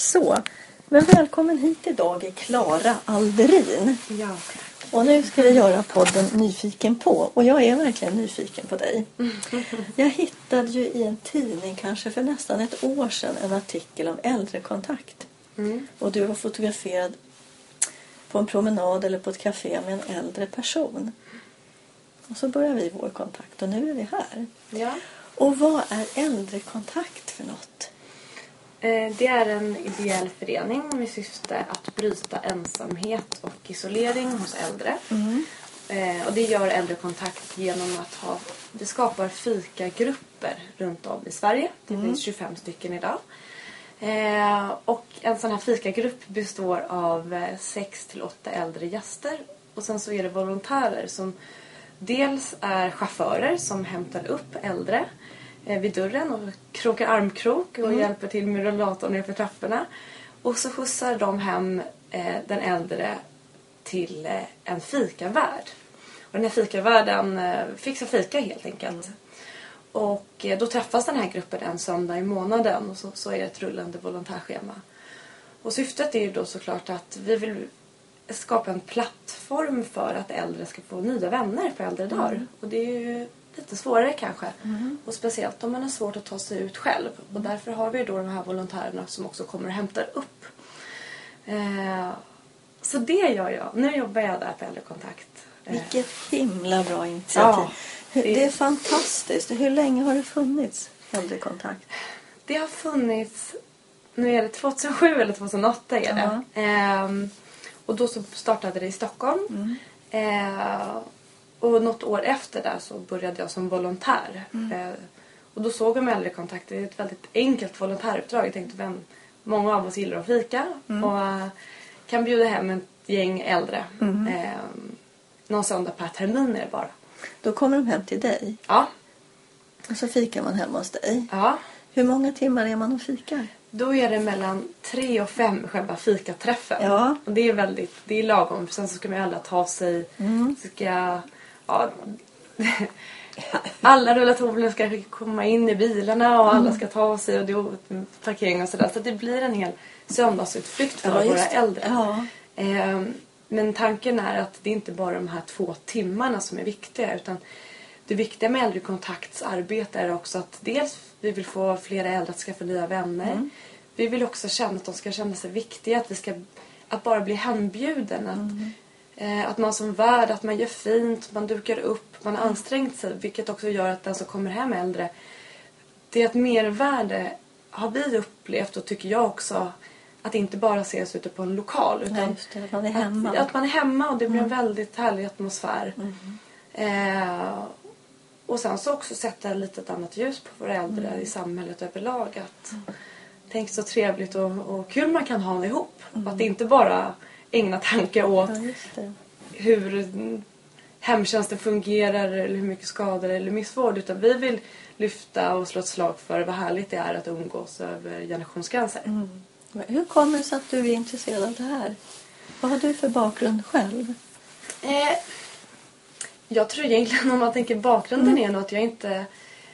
Så, men välkommen hit idag är Klara Alderin. Ja. Och nu ska vi göra podden Nyfiken på. Och jag är verkligen nyfiken på dig. Jag hittade ju i en tidning kanske för nästan ett år sedan en artikel om äldrekontakt. Mm. Och du var fotograferad på en promenad eller på ett café med en äldre person. Och så börjar vi vår kontakt och nu är vi här. ja. Och vad är äldrekontakt för något? Eh, Det är en ideell förening med syfte att bryta ensamhet och isolering hos äldre. Eh, Och det gör äldrekontakt genom att ha, det skapar fikagrupper runt om i Sverige. Det finns 25 stycken idag. Eh, Och en sån här fikagrupp består av 6 till 8 äldre gäster. Och sen så är det volontärer som dels är chaufförer som hämtar upp äldre vid dörren och krokar armkrok och hjälper till med rullatorn nerför trapporna. Och så skjutsar de hem eh, den äldre till eh, en fikavärd. Och den här fikavärden eh, fixar fika helt enkelt. Och eh, då träffas den här gruppen en söndag i månaden och så, så är det ett rullande volontärschema. Och syftet är ju då såklart att vi vill skapa en plattform för att äldre ska få nya vänner på äldre dagar. Och det är ju lite svårare kanske. Och speciellt om man har svårt att ta sig ut själv. Och därför har vi då de här volontärerna som också kommer och hämtar upp. Eh, så det gör jag. Nu jobbar jag där på äldrekontakt. Eh, Vilket himla bra initiativ. Ja, det- det är fantastiskt. Hur länge har det funnits äldrekontakt? Det har funnits, nu är det 2007 eller 2008 är det. Ehm, och då så startade det i Stockholm. Eh, och något år efter det så började jag som volontär. Eh, och då såg jag med äldrekontakt, det är ett väldigt enkelt volontäruppdrag. Jag tänkte vem, många av oss gillar att fika och eh, kan bjuda hem ett gäng äldre. Ehm, någon söndag per termin är det bara. Då kommer de hem till dig Ja, och så fikar man hemma hos dig. ja. Hur många timmar är man och fikar? Då är det mellan tre och fem själva fikaträffen. Ja. Och det är väldigt, det är lagom. Sen så ska man ju alla ta sig, så ska, ja, alla rullatorerna ska komma in i bilarna och alla ska ta sig och det är parkering och sådär. Så det blir en hel söndagsutflykt för Ja, våra äldre. Ja. Ehm, Men tanken är att det är inte bara de här två timmarna som är viktiga utan det viktiga med äldrekontaktsarbete är också att dels vi vill få flera äldre att skaffa nya vänner. Vi vill också känna att de ska känna sig viktiga, att vi ska att bara bli hembjuden. Att, eh, att man som värd, att man gör fint, man dukar upp, man har ansträngt sig. Vilket också gör att den som kommer hem äldre, det är ett mervärde har vi upplevt och tycker jag också att inte bara ses ute på en lokal. Utan Nej, det. Man är hemma. att, att man är hemma och det blir en väldigt härlig atmosfär. Eh, och sen så också sätta lite ett annat ljus på våra äldre i samhället överlag. Att, Tänk så trevligt och, och kul man kan ha ihop. Och att inte bara ägna tankar åt Ja, hur mm, hemtjänsten fungerar eller hur mycket skador eller missvård. Utan vi vill lyfta och slå ett slag för vad härligt det är att umgås över generationsgränser. Men Hur kommer det sig att du är intresserad av det här? Vad har du för bakgrund själv? Eh, jag tror egentligen om man tänker bakgrunden är nog att jag inte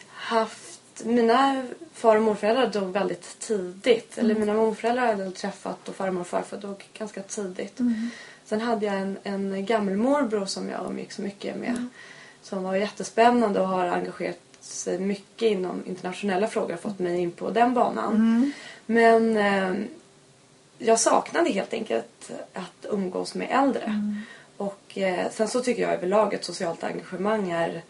haft... Mina far och morföräldrar dog väldigt tidigt. Eller mina morföräldrar hade jag träffat och farmor och farfar dog ganska tidigt. Sen hade jag en, en gammelmorbror som jag umgicks mycket med. Som var jättespännande och har engagerat sig mycket inom internationella frågor och fått mig in på den banan. Men eh, jag saknade helt enkelt att umgås med äldre. Och eh, sen så tycker jag överlag att socialt engagemang är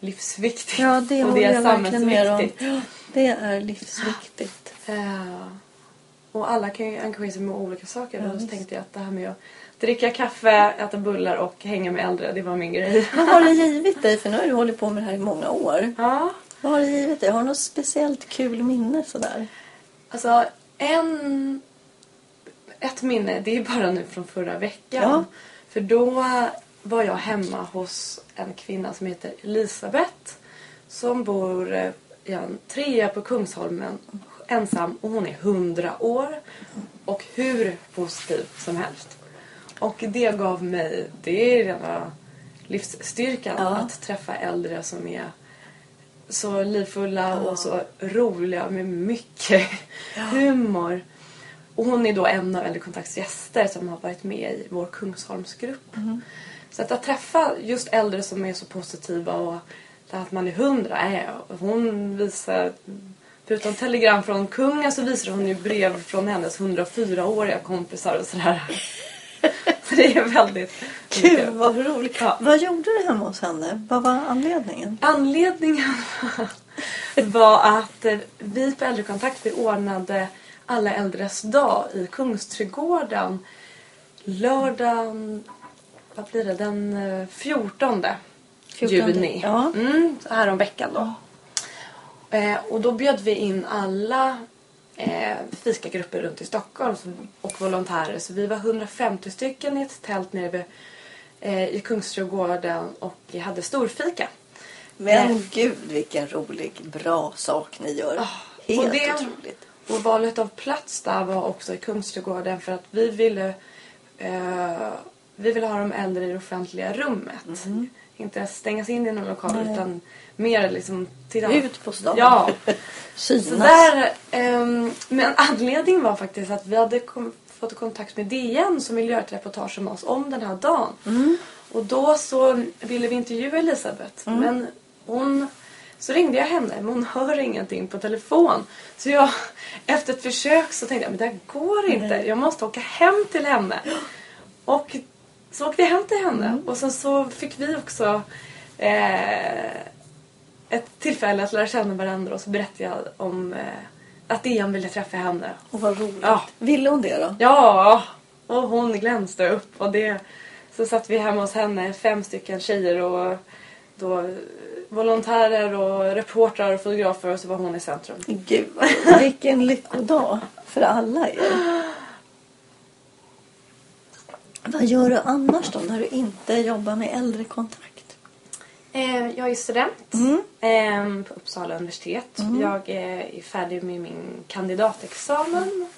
livsviktigt. Ja, det och det är jag verkligen med om. Ja, det är livsviktigt. Eh, och alla kan ju engagera sig med olika saker. Ja, och så tänkte jag att det här med att dricka kaffe, äta bullar och hänga med äldre, det var min grej. Vad har det givit dig? För nu har du hållit på med det här i många år. ja, Vad har det givit dig? Har du något speciellt kul minne sådär? alltså en... Ett minne, det är bara nu från förra veckan. Ja. För då var jag hemma hos en kvinna som heter Elisabeth. Som bor eh, i en trea på Kungsholmen ensam och hon är 100 år. Och hur positiv som helst. Och det gav mig, det är rena livsstyrkan Ja. att träffa äldre som är så livfulla och så roliga med mycket humor. och hon är då en av Äldrekontakts gäster som har varit med i vår Kungsholmsgrupp. Så att, att träffa just äldre som är så positiva och att man är hundra. Är, hon visar, förutom telegram från kungen så visar hon ju brev från hennes 104-åriga kompisar och sådär. Så det är väldigt Gud vad roligt. Ja. Vad gjorde du hemma hos henne? Vad var anledningen? Anledningen var att eh, vi på Äldrekontakt vi ordnade alla äldres dag i Kungsträdgården lördagen, vad blir det, den eh, 14, 14, juni. ja. Mm, här om veckan då. Eh, och då bjöd vi in alla eh, fikagrupper runt i Stockholm och volontärer. Så vi var 150 stycken i ett tält nere vid, eh, i Kungsträdgården och hade storfika. Men Eh. gud vilken rolig, bra sak ni gör. Ah, Helt och det- otroligt. Och valet av plats där var också i Kungsträdgården för att vi ville, eh, vi ville ha de äldre i det offentliga rummet. Inte stängas in i någon lokal Nej. utan mer liksom till Ut på stan. Ja. Så där, ehm, men anledningen var faktiskt att vi hade kom, fått kontakt med DN som ville göra ett reportage om oss om den här dagen. Mm. Och då så ville vi intervjua Elisabeth. Men hon, så ringde jag henne men hon hör ingenting på telefon. Så jag, efter ett försök så tänkte jag men det här går inte. Jag måste åka hem till henne. Och så åkte jag hem till henne. Och sen så fick vi också eh, ett tillfälle att lära känna varandra och så berättade jag om eh, att DN ville träffa henne. Och vad roligt. Ja. Ville hon det då? Ja, och hon glänste upp och det så satt vi hemma hos henne, fem stycken tjejer och då volontärer och reportrar och fotografer och så var hon i centrum. Gud, vilken lyckodag för alla er. Vad gör du annars då när du inte jobbar med äldrekontakt? Eh, jag är student Mm. eh, på Uppsala universitet. Jag eh, är färdig med min kandidatexamen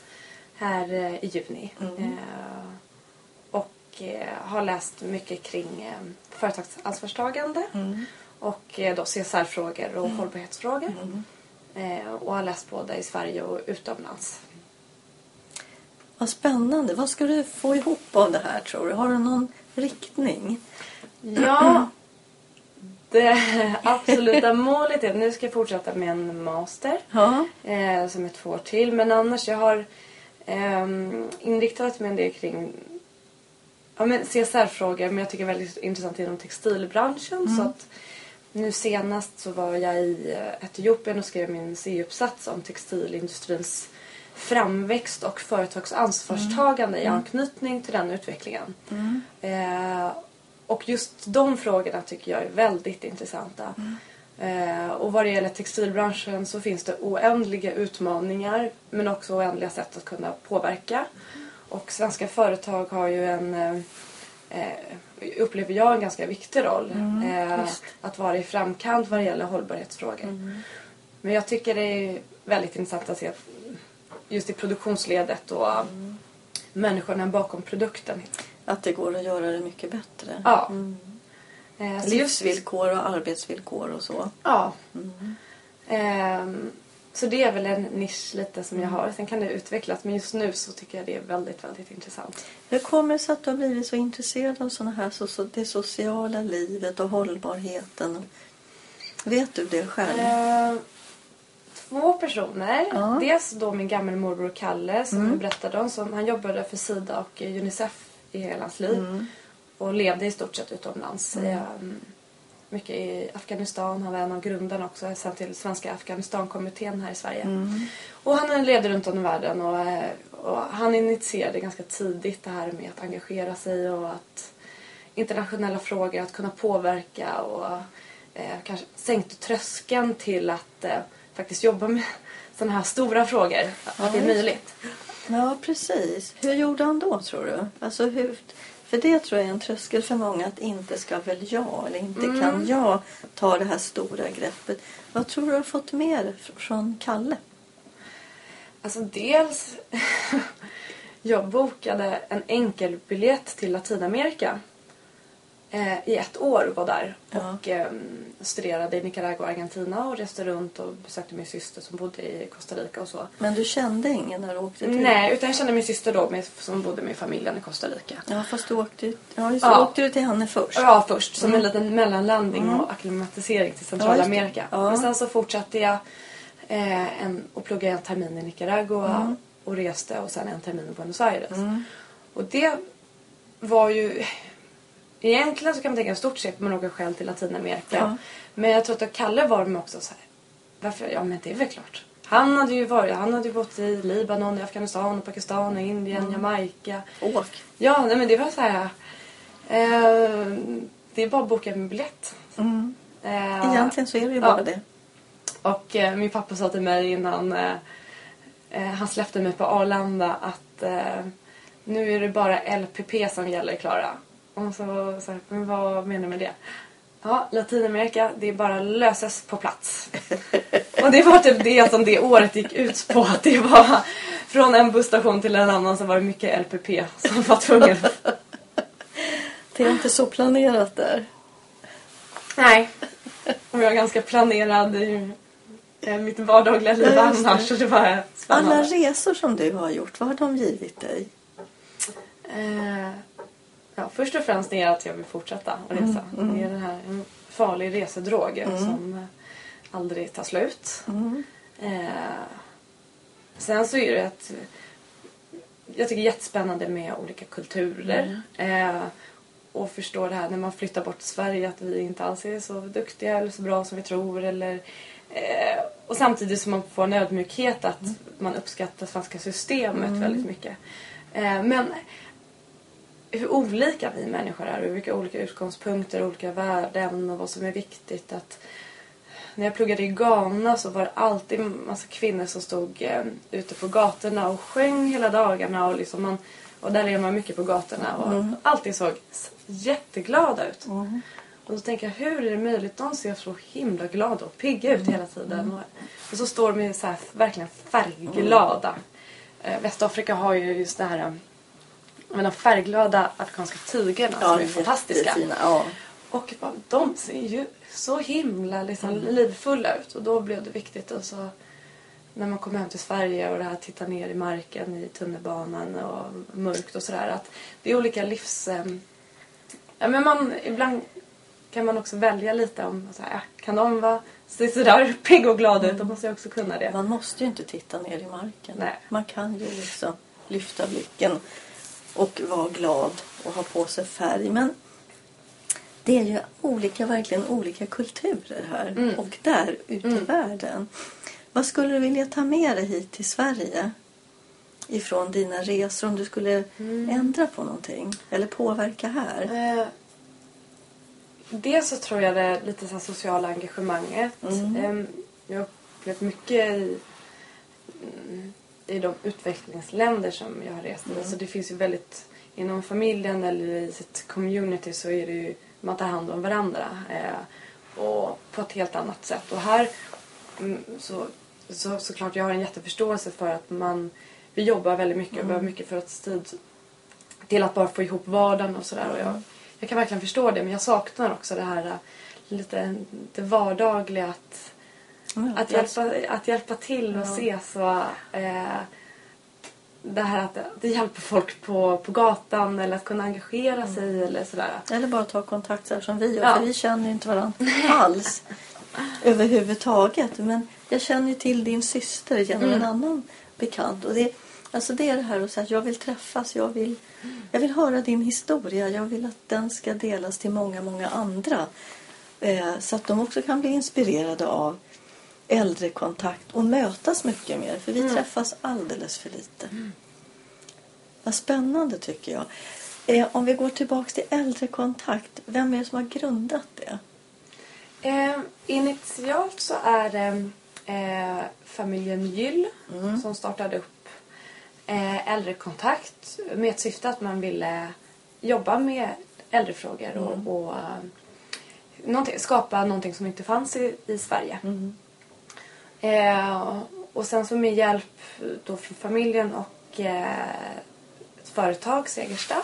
här eh, i juni. Eh, och har läst mycket kring eh, företagsansvarstagande och eh, då CSR-frågor och hållbarhetsfrågor. Eh, och har läst både i Sverige och utomlands. Vad spännande. Vad ska du få ihop av det här tror du? Har du någon riktning? Ja, det absoluta målet är nu ska jag fortsätta med en master. Ja. eh, som är två år till. Men annars jag har ehm, inriktat mig en del kring ja, men CSR-frågor men jag tycker väldigt intressant inom textilbranschen. Så att nu senast så var jag i eh, Etiopien och skrev min C-uppsats om textilindustrins framväxt och företags ansvarstagande i anknytning till den utvecklingen. Eh, och just de frågorna tycker jag är väldigt intressanta. Eh, och vad det gäller textilbranschen så finns det oändliga utmaningar men också oändliga sätt att kunna påverka. Och svenska företag har ju en, eh, eh, upplever jag, en ganska viktig roll. eh, visst. att vara i framkant vad det gäller hållbarhetsfrågor. Men jag tycker det är väldigt intressant att se just i produktionsledet och människorna bakom produkten. Att det går att göra det mycket bättre. Ja. Eh, så just- Livsvillkor och arbetsvillkor och så. Ja. Ehm, så det är väl en nisch lite som jag har. Sen kan det utvecklas men just nu så tycker jag det är väldigt, väldigt intressant. Hur kommer det sig att du har blivit så intresserad av såna här, så, så, det sociala livet och hållbarheten? Vet du det själv? Ehm, två personer. Ja. Dels då min gammelmorbror Kalle som jag berättade om. Som, han jobbade för Sida och Unicef i hela hans liv. Och levde i stort sett utomlands. Ehm, mycket i Afghanistan. Han var en av grundarna också sen till Svenska Afghanistankommittén här i Sverige. Och han levde runt om i världen och, eh, och han initierade ganska tidigt det här med att engagera sig och att internationella frågor, att kunna påverka och eh, kanske sänkte tröskeln till att eh, faktiskt jobba med sådana här stora frågor. Att det är möjligt. Ja, precis. Hur gjorde han då, tror du? Alltså, hur, för det tror jag är en tröskel för många att inte ska väl jag eller inte kan jag ta det här stora greppet. Vad tror du har fått mer fr- från Kalle? Alltså dels, jag bokade en enkelbiljett till Latinamerika. Eh, i ett år var där. Ja. Och eh, studerade i Nicaragua och Argentina och reste runt och besökte min syster som bodde i Costa Rica och så. Men du kände ingen när du åkte till? Nej, utan jag kände min syster då som bodde med familjen i Costa Rica. Ja, fast du åkte, ja, just, Ja. åkte du till henne först? Ja, först som en liten mellanlandning och akklimatisering till Mm. Ja. Centralamerika. Ja. Men sen så fortsatte jag eh, en, och pluggade en termin i Nicaragua Mm. och reste och sen en termin i Buenos Aires. Och det var ju... Egentligen så kan man tänka stort sett man åker själv till Latinamerika. Ja. Men jag tror att Kalle var med också så här. Varför? Ja men det är väl klart. Han hade ju varit, han hade ju bott i Libanon, i Afghanistan, och Pakistan, och Indien, Mm. Jamaica. Åk. Ja, nej, men det var så här. Eh, det är bara att boka en biljett. Mm. Eh, Egentligen så är det ju ja. bara det. Och eh, min pappa sa till mig innan eh, eh, han släppte mig på Arlanda att eh, nu är det bara LPP som gäller Klara. Och så sa jag, men vad menar du med det? Ja, Latinamerika, det är bara löses på plats. och det var typ det som det året gick ut på. Att det var från en busstation till en annan så var det mycket LPP som var tvungen. Det är inte så planerat där. Nej. Och jag är ganska planerad i eh, mitt vardagliga liv Ja, annars. Så det var spännande. Alla resor som du har gjort, vad har de givit dig? Eh, ja, först och främst är att jag vill fortsätta att resa. Det är den här en farlig resedrog som eh, aldrig tar slut. Eh, sen så är det att jag tycker det är jättespännande med olika kulturer. Eh, och förstå det här när man flyttar bort till Sverige att vi inte alls är så duktiga eller så bra som vi tror. Eller, eh, och samtidigt som man får en ödmjukhet att man uppskattar svenska systemet väldigt mycket. Eh, men hur olika vi människor är och vilka olika utgångspunkter, olika värden och vad som är viktigt. Att när jag pluggade i Ghana så var det alltid en massa kvinnor som stod eh, ute på gatorna och sjöng hela dagarna. Och, liksom man, och där levde man mycket på gatorna och alltid såg s- jätteglada ut. Och då tänker jag, hur är det möjligt? De ser så himla glada och pigga ut hela tiden. Och, och så står de ju så här, verkligen färgglada. Eh, Västafrika har ju just det här menar, färgglada afrikanska tygerna som är fantastiska. Ja. Och bara, de ser ju så himla liksom, livfulla ut. Och då blev det viktigt. Och så, när man kom hem till Sverige och det här titta ner i marken i tunnelbanan och mörkt och sådär. Att det är olika livs... Eh, ja, men man, ibland kan man också välja lite om så här, ja, kan de vara se sådär pigg och glada ut? Då måste jag också kunna det. Man måste ju inte titta ner i marken. Nej. Man kan ju liksom lyfta blicken och vara glad och ha på sig färg. Men det är ju olika, verkligen olika kulturer här Mm. och där ute i världen. Vad skulle du vilja ta med dig hit till Sverige ifrån dina resor om du skulle Mm. ändra på någonting eller påverka här? Eh, dels så tror jag det är lite så här sociala engagemanget. Mm. Eh, jag har upplevt mycket i, mm, i de utvecklingsländer som jag har rest i. Så det finns ju väldigt, inom familjen eller i sitt community så är det ju, man tar hand om varandra. Eh, och på ett helt annat sätt. Och här mm, så, så såklart jag har en jätteförståelse för att man, vi jobbar väldigt mycket och behöver mycket för att tid till att bara få ihop vardagen och sådär. Och jag, jag kan verkligen förstå det men jag saknar också det här äh, lite det vardagliga att, Ja, att, hjälpa, att hjälpa till och ses och eh, det här att det hjälper folk på, på gatan eller att kunna engagera sig eller sådär. Eller bara ta kontakt så här som vi gör. Ja. För vi känner ju inte varandra alls. överhuvudtaget. Men jag känner ju till din syster genom Mm. en annan bekant. Och det, alltså det är det här att säga att jag vill träffas. Jag vill, jag vill höra din historia. Jag vill att den ska delas till många, många andra. Eh, så att de också kan bli inspirerade av äldrekontakt och mötas mycket mer. För vi Mm. träffas alldeles för lite. Vad spännande tycker jag. Eh, om vi går tillbaka till äldrekontakt. Vem är det som har grundat det? Eh, initialt så är det eh, familjen Gyll som startade upp eh, äldrekontakt med ett syfte att man ville jobba med äldrefrågor och, och eh, någonting, skapa någonting som inte fanns i, i Sverige. Eh, och sen så med hjälp då från familjen och eh, ett företag, Segersta,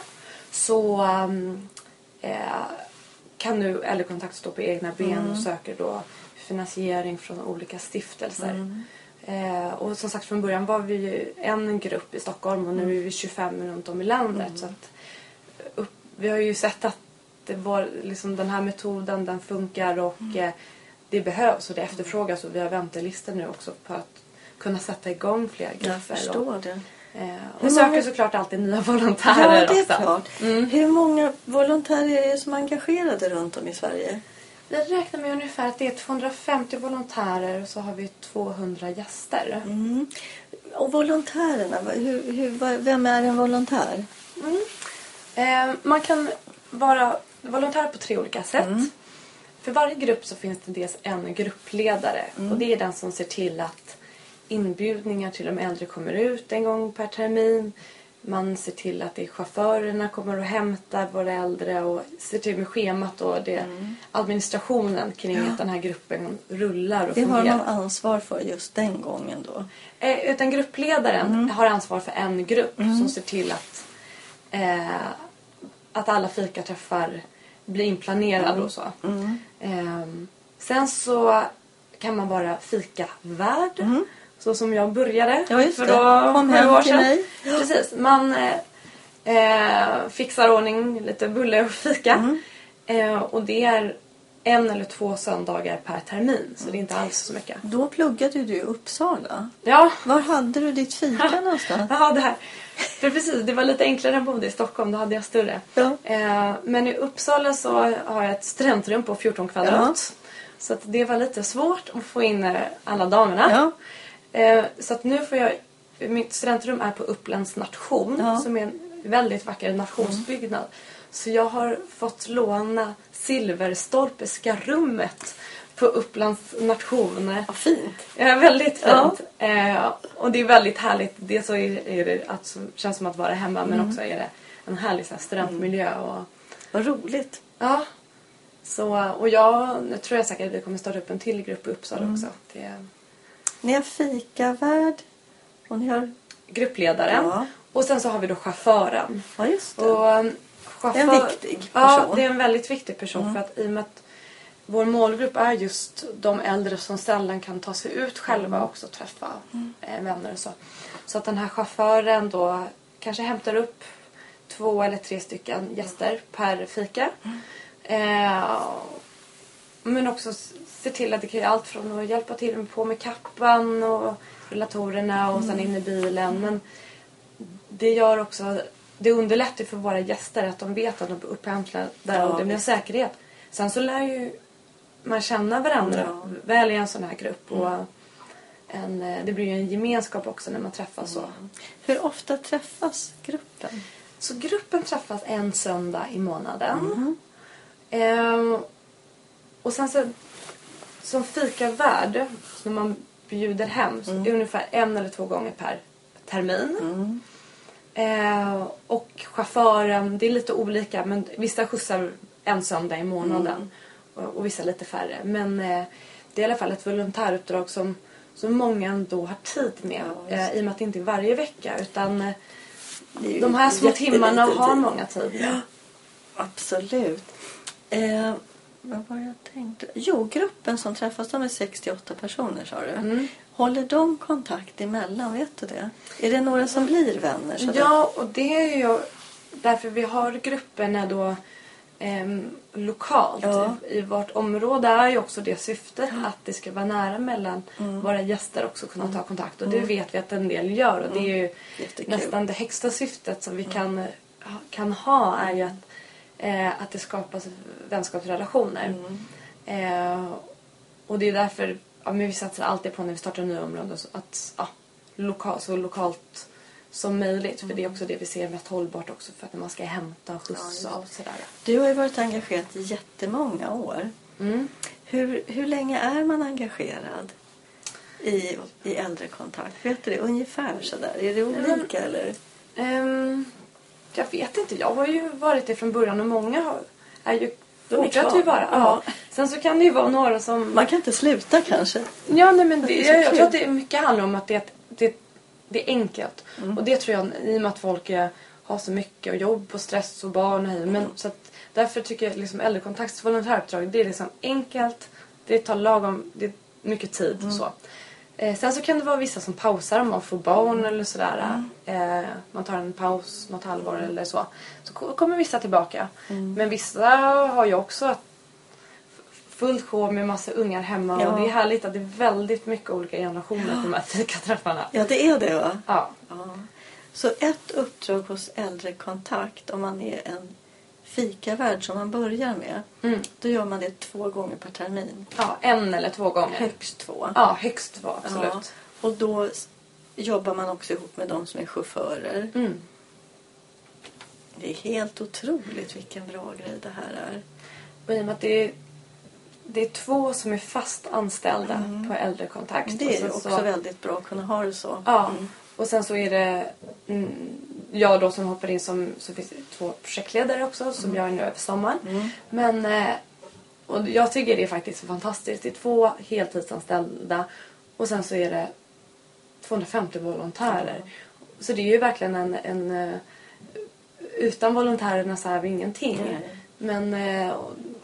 så eh, kan nu Äldrekontakt stå på egna ben och söker då finansiering från olika stiftelser. Eh, och som sagt från början var vi ju en grupp i Stockholm och nu är vi 25 runt om i landet. Så att, upp, vi har ju sett att det var, liksom, den här metoden den funkar och eh, det behövs och det efterfrågas och vi har väntelistor nu också på att kunna sätta igång fler grupper. Jag förstår det. Och, eh, och Hur söker många- såklart alltid nya volontärer Ja, det är också. klart. Hur många volontärer är det som är engagerade runt om i Sverige? Vi räknar med ungefär att det är 250 volontärer och så har vi 200 gäster. Mm. Och volontärerna, hur, hur, vem är en volontär? Eh, man kan vara volontär på tre olika sätt. För varje grupp så finns det dels en gruppledare och det är den som ser till att inbjudningar till de äldre kommer ut en gång per termin. Man ser till att det är chaufförerna kommer och hämtar våra äldre och ser till med schemat och det, administrationen kring att den här gruppen rullar och Det har fungerar. man ansvar för just den gången då. Eh, utan gruppledaren har ansvar för en grupp som ser till att, eh, att alla fikaträffar blir inplanerade och så. Ehm, sen så kan man vara fikavärd. Så som jag började Ja, för då Kom hem år till sedan. mig. Precis. Man eh, eh, fixar ordning lite bulle och fika. Eh, och det är en eller två söndagar per termin. Så det är inte alls så mycket. Då pluggade du i Uppsala. Ja, Var hade du ditt fika någonstans? Jaha, det här. För precis, det var lite enklare än bodde i Stockholm. Då hade jag större. Ja. Eh, men i Uppsala så har jag ett studentrum på 14 kvadrat. Så att det var lite svårt att få in eh, alla damerna. Ja. Eh, så att nu får jag... Mitt studentrum är på Upplands nation. Ja. Som är en väldigt vacker nationsbyggnad. Så jag har fått låna Silverstolpeska rummet på Upplands nation. Vad fint. Ja, väldigt Ja. fint. Eh, och det är väldigt härligt. Dels så är, är det att, så, känns som att vara hemma men också är det en härlig så här, studentmiljö. Och, Vad roligt. ja. så, och jag nu tror jag säkert att vi kommer starta upp en till grupp i Uppsala också. Det, Ni har fikavärd och ni har... gruppledaren. Ja. Och sen så har vi då chauffören. Ja, just det. Och, chaufför, En viktig Ja, person. det är en väldigt viktig person. För att i och med att vår målgrupp är just de äldre som sällan kan ta sig ut själva och också träffa eh, vänner och så. Så att den här chauffören då kanske hämtar upp två eller tre stycken gäster per fika. Eh, men också se till att det kan ju allt från att hjälpa till med på med kappan och rullatorerna och sen in i bilen. Men det gör också det underlättar för våra gäster att de vet att de upphämtade där och det blir en säkerhet. Sen så lär ju man känna varandra Ja. Mm. väl i en sån här grupp. Och en, eh, det blir ju en gemenskap också när man träffas. Så. Hur ofta träffas gruppen? så gruppen träffas en söndag i månaden. Mm. Ehm, och sen så som fikavärd, när man bjuder hem, så det ungefär en eller två gånger per termin. Mm. Eh, och chauffören, det är lite olika men vissa skjutsar en söndag i månaden och, och vissa lite färre. Men eh, det är i alla fall ett volontäruppdrag som, som många ändå har tid med Ja, eh, i och med att det inte är varje vecka utan eh, de här små timmarna har många tid med. Absolut. Eh, vad var jag tänkte? Jo, gruppen som träffas, de är 68 personer sa du. Mm. Håller de kontakt emellan? Vet du det? Är det några som blir vänner? sådär? Ja, och det är ju därför vi har grupperna då ehm, lokalt. Ja. I, vårt område är ju också det syftet att det ska vara nära mellan våra gäster också kunna ta kontakt. Och det vet vi att en del gör och det är ju Jättekul. nästan det högsta syftet som vi kan, kan ha är ju att, eh, att det skapas vänskapsrelationer. Eh, och det är därför ja, men vi satsar alltid på när vi startar nya områden att ja, lokal, så lokalt som möjligt. För det är också det vi ser mest hållbart också för att när man ska hämta och Ja, skjutsa och sådär. Du har ju varit engagerad i jättemånga år. Mm. Hur, hur länge är man engagerad i, i äldrekontakt? Vet du det? Ungefär sådär. Är det olika eller? Ehm, jag vet inte. Jag har ju varit det från början och många har, är ju De är fortsätter ju vara. Ja. Sen så kan det ju vara några som... Man kan inte sluta kanske. Ja, nej, men det, Det jag, jag tror att det mycket handlar om att det, det, det är enkelt. Mm. Och det tror jag, i och med att folk är, ha så mycket och jobb och stress och barn och hej. Men så att, därför tycker jag liksom äldrekontakts volontäruppdrag det är liksom enkelt. Det tar lagom, det är mycket tid och så. Eh, sen så kan det vara vissa som pausar om man får barn eller sådär. Eh, man tar en paus något halvår eller så. Så ko- kommer vissa tillbaka. Men vissa har ju också fullt sjå med massa ungar hemma Ja. och det är härligt att det är väldigt mycket olika generationer på de här fikaträffarna. Ja, det är det va? Ja. Ja. Så ett uppdrag hos Äldrekontakt om man är en fikavärd som man börjar med. Mm. Då gör man det två gånger per termin. ja, en eller två gånger. Högst två. Ja, högst två, absolut. Ja. Och då jobbar man också ihop med de som är chaufförer. Mm. Det är helt otroligt vilken bra grej det här är. Och i och med att det är, det är två som är fast anställda på äldrekontakt. Mm. Det är ju också så, väldigt bra att kunna ha det så. Ja, Mm. Och sen så är det mm, jag då som hoppar in som, så finns det två projektledare också som jag är nu över sommaren. Mm. Men eh, och jag tycker det är faktiskt fantastiskt. Det är två heltidsanställda och sen så är det 250 volontärer. Så det är ju verkligen en, en eh, utan volontärerna så är vi ingenting. Nej. Men eh,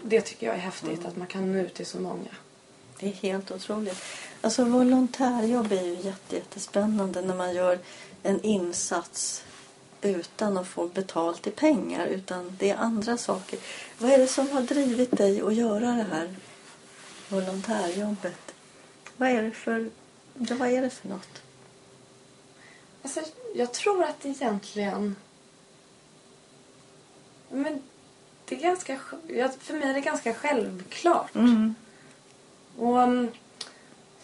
det tycker jag är häftigt att man kan nå ut till så många. Det är helt otroligt. Alltså volontärjobb är ju jätte, jättespännande när man gör en insats utan att få betalt i pengar. Utan det är andra saker. Vad är det som har drivit dig att göra det här volontärjobbet? Vad är det för, vad är det för något? Alltså, jag tror att egentligen... Men det är ganska... För mig är det ganska självklart. Mm. Och um,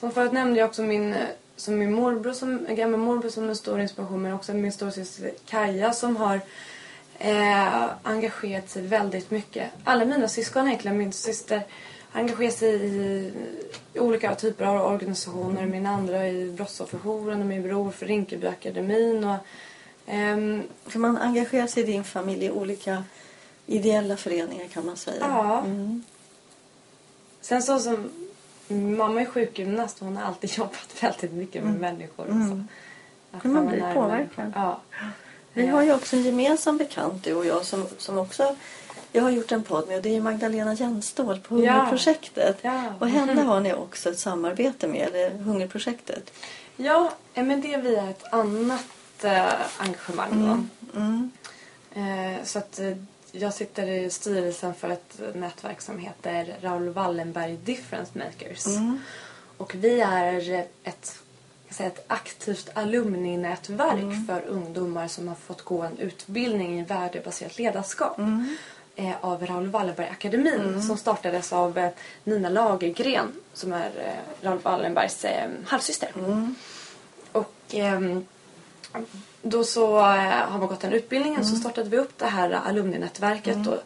som förut nämnde jag också min, eh, som min morbror, som, en gammal morbror som en stor inspiration men också min storasyster Kaja som har eh, engagerat sig väldigt mycket. Alla mina syskon egentligen, min syster engagerar sig i, i olika typer av organisationer. Min andra i Brottsofferjouren och min bror för Rinkebyakademin. Och, ehm, För man engagerar sig i din familj i olika ideella föreningar kan man säga. Ja. Mm. Sen så som mamma är sjukgymnast och hon har alltid jobbat väldigt mycket med människor. Och så. Mm. Att man vara blir påverkad. Ja. Vi har ju också en gemensam bekant du och jag som, som också jag har gjort en podd med och det är Magdalena Jänstål på Ja. Hungerprojektet. Ja. Och henne har ni också ett samarbete med, det Hungerprojektet. Ja, eh, men det är via ett annat eh, engagemang. då. Mm. Eh, så att eh, jag sitter i styrelsen för ett nätverk som heter Raoul Wallenberg Difference Makers. Mm. Och vi är ett, säga, ett aktivt alumninätverk Mm. för ungdomar som har fått gå en utbildning i värdebaserat ledarskap. Mm. eh, av Raoul Wallenberg akademin som startades av eh, Nina Lagergren som är eh, Raoul Wallenbergs eh, halvsyster. Mm. Och ehm, då så eh, har man gått den utbildningen så startade vi upp det här alumninätverket och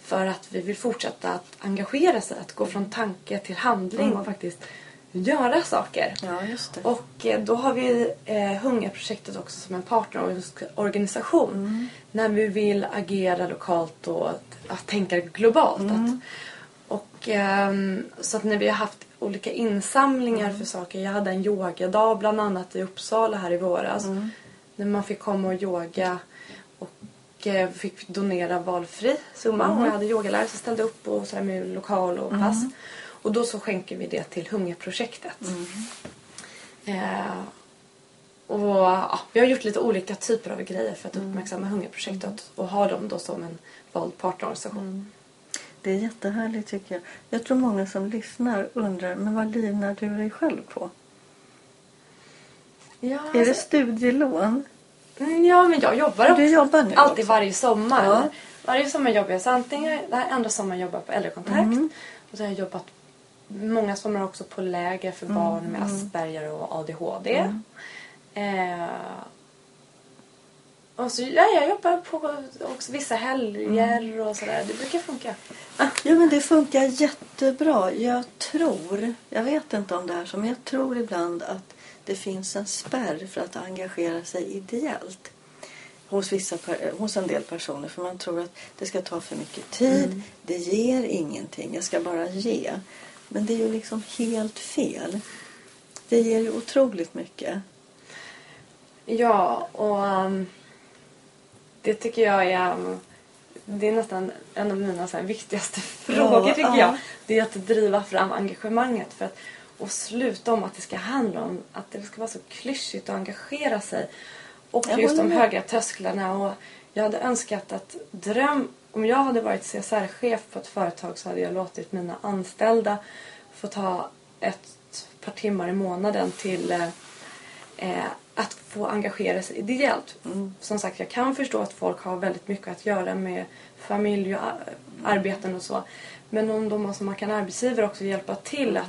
för att vi vill fortsätta att engagera sig, att gå från tanke till handling och faktiskt göra saker. Ja. Och eh, då har vi eh, Hungerprojektet också som en partnerorganisation. När vi vill agera lokalt och att, tänka globalt. Att, och, ehm, så att när vi har haft olika insamlingar för saker. Jag hade en yogadag bland annat i Uppsala här i våras. När man fick komma och yoga och eh, fick donera valfri summa. Och jag hade yogalärare som ställde upp och sådär med lokal och pass. Och då så skänker vi det till Hungerprojektet. Eh, och ja, Vi har gjort lite olika typer av grejer för att uppmärksamma Hungerprojektet och ha dem då som en vald partnerorganisation. Det är jättehärligt tycker jag. Jag tror många som lyssnar undrar, men vad livnar du dig själv på? Ja, Är det alltså, studielån? mm, ja, men jag jobbar Du också. jobbar nu Alltid också? varje sommar. Ja. Varje sommar jobbar jag så antingen, det här andra sommaren jobbar jag på äldrekontakt. Mm. Och så har jag jobbat många somrar också på läger för barn med Asperger och ADHD. Eh, och så, ja, jag jobbar på också vissa helger och sådär. Det brukar funka. Ja, men det funkar jättebra. Jag tror, jag vet inte om det är så, men jag tror ibland att det finns en spärr för att engagera sig ideellt hos, vissa, hos en del personer. För man tror att det ska ta för mycket tid, det ger ingenting, jag ska bara ge. Men det är ju liksom helt fel. Det ger ju otroligt mycket. Ja, och... Um, Det tycker jag är... um, Det är nästan en av mina så här, viktigaste frågor tycker ja. jag. Det är att driva fram engagemanget. För att, och sluta om att det ska handla om att det ska vara så klyschigt att engagera sig. Och Jag just de höga trösklarna. Och jag hade önskat att dröm... Om jag hade varit CSR-chef på ett företag så hade jag låtit mina anställda få ta ett par timmar i månaden till eh, eh, att få engagera sig ideellt. Som sagt, jag kan förstå att folk har väldigt mycket att göra med familj och ar- arbeten och så. Men om de måste man kan arbetsgivare också hjälpa till att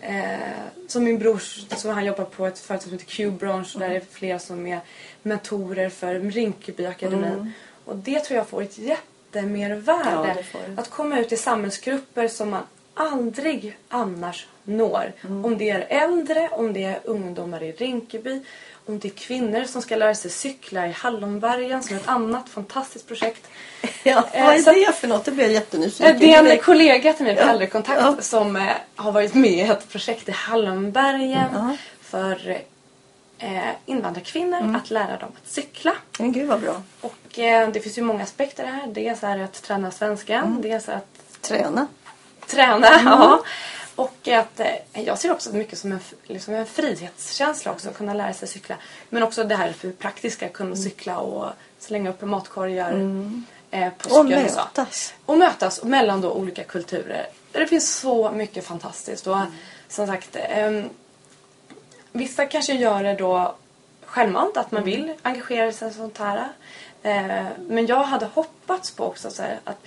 Eh, som min bror, så han jobbar på ett företag som heter Q-branch där det är flera som är mentorer för Rinkeby akademin. Och det tror jag får ett jättemervärde. Ja, att komma ut i samhällsgrupper som man aldrig annars når. Mm. Om det är äldre, om det är ungdomar i Rinkeby, om det är kvinnor som ska lära sig cykla i Hallonbergen som är ett annat fantastiskt projekt. Ja, Eh, vad är så- det för något? Det blir jag jättenyfiken. Eh, Det är en direkt. kollega till mig på Ja. äldrekontakt Ja. som eh, har varit med i ett projekt i Hallonbergen Ja. för eh, invandrarkvinnor Mm. att lära dem att cykla. Men gud vad bra. Och eh, det finns ju många aspekter här. Dels är det att träna svenska, Mm. dels att Träna. träna. Mm. Ja. Och att eh, jag ser också mycket som en, liksom en frihetskänsla också att kunna lära sig cykla. Men också det här för praktiska, kunna Mm. cykla och slänga upp matkorgar eh, på Och cykeln och så mötas. och mötas mellan då olika kulturer. Det finns så mycket fantastiskt. Och Mm. som sagt, ehm, vissa kanske gör det då självmant, att man Mm. vill engagera sig i sånt här. Eh, men jag hade hoppats på också så här, att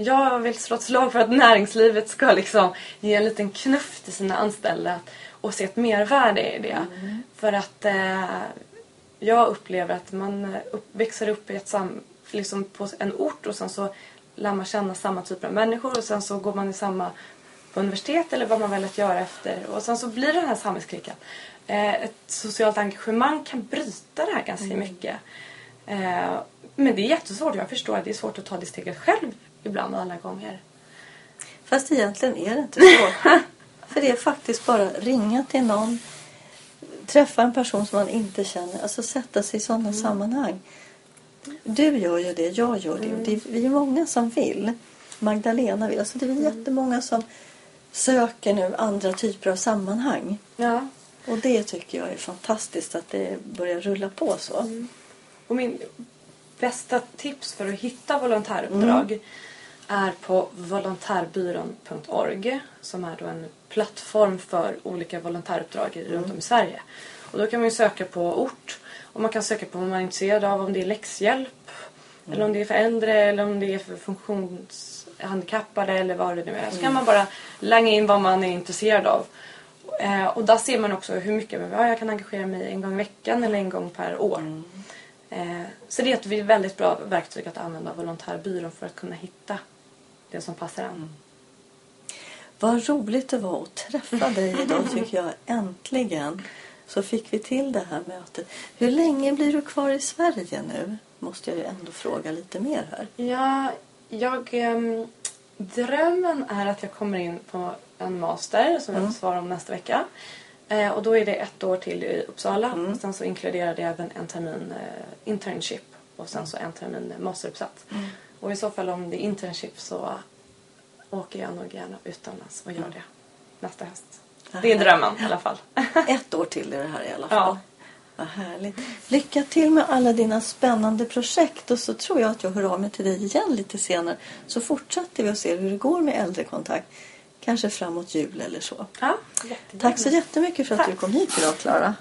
jag vill slå ett slag för att näringslivet ska liksom ge en liten knuff till sina anställda och se ett mervärde i det. För att eh, jag upplever att man eh, upp, växer upp i ett sam, liksom på en ort och sen så lär man känna samma typer av människor och sen så går man i samma på universitet eller vad man väljer att göra efter och sen så blir det den här samhällsklicken. Eh, ett socialt engagemang kan bryta det här ganska mycket. Eh, men det är jättesvårt. Jag förstår att det är svårt att ta det steget själv ibland alla gånger. Fast egentligen är det inte så. För det är faktiskt bara ringa till någon, träffa en person som man inte känner, alltså sätta sig i sådana sammanhang. Du gör ju det, jag gör det. och det är, vi är många som vill. Magdalena vill. Alltså det är jättemånga som söker nu andra typer av sammanhang. Ja. Och det tycker jag är fantastiskt att det börjar rulla på så. Och min bästa tips för att hitta volontäruppdrag är på volontärbyrån.org som är då en plattform för olika volontäruppdrag i- runt om i Sverige. Och då kan man ju söka på ort och man kan söka på vad man är intresserad av, om det är läxhjälp eller om det är för äldre eller om det är för funktionshandikappade eller vad det nu är. Så kan man bara langa in vad man är intresserad av. Eh, och där ser man också hur mycket ja, jag kan engagera mig en gång i veckan eller en gång per år. Eh, så det är ett väldigt bra verktyg att använda volontärbyrån för att kunna hitta det som passar en. Vad roligt det var att träffa dig idag tycker jag. Äntligen så fick vi till det här mötet. Hur länge blir du kvar i Sverige nu? Måste jag ju ändå fråga lite mer här. Ja, jag... ehm, drömmen är att jag kommer in på en master som jag får svara om nästa vecka. Eh, och då är det ett år till i Uppsala. Och sen så inkluderar det även en termin eh, internship och sen så en termin masteruppsats. Och i så fall om det är internship så åker jag nog gärna utomlands och gör det nästa höst. Det är drömmen i alla fall. Ett år till är det här i alla fall. Ja. Vad härligt. Lycka till med alla dina spännande projekt och så tror jag att jag hör av mig till dig igen lite senare. Så fortsätter vi och ser hur det går med äldrekontakt. Kanske framåt jul eller så. Ja. Tack så jättemycket för att du Tack. kom hit idag Klara.